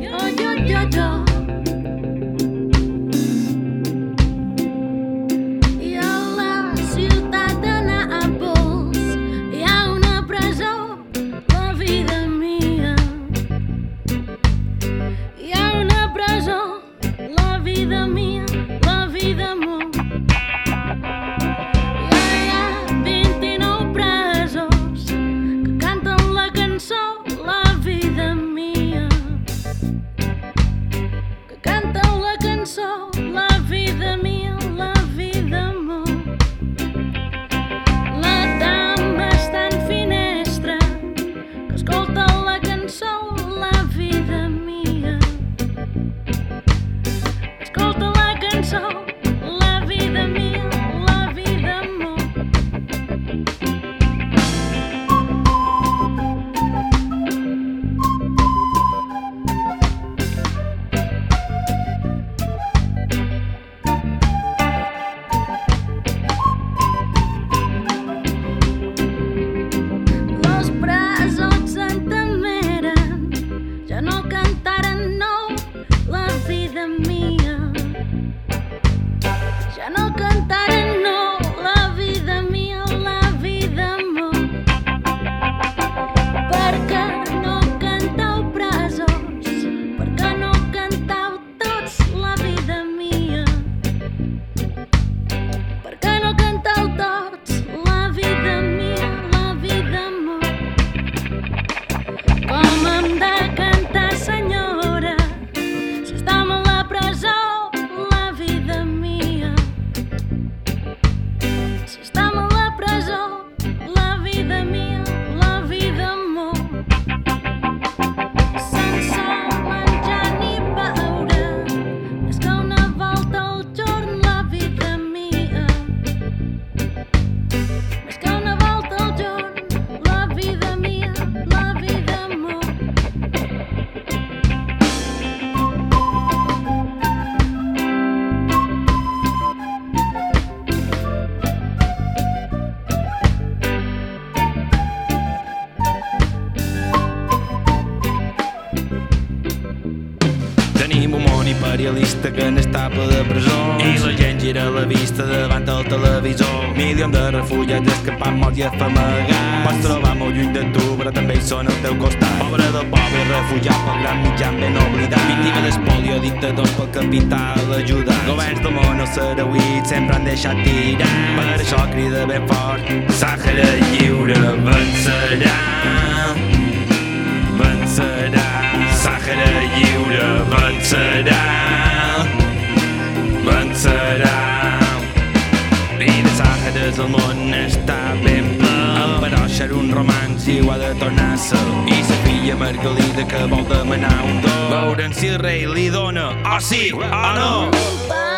Yo, yo, yo, I know. Imperialista que n'està ple de presó i la gent gira la vista davant del televisor. Milions de refugiats escapant morts i afamagats. Pots trobar molt lluny de tu, però també hi són al teu costat. Pobre del pobre refugiat pel gran mitjan ben oblidat. Víctima d'espolio, dictadors pel capital ajudat. Governs del món al sarauit sempre han deixat tirar. Per això crida ben fort, Sàhara lliure vencerà. Vencerà. Sàhara lliure. Vencerà. De Sàhares el món està ben ple. Però ser un romanç i ho ha de tornar a ser. I sa filla Margalida que vol demanar un do. Veure'n si el rei li dona, o sí o no.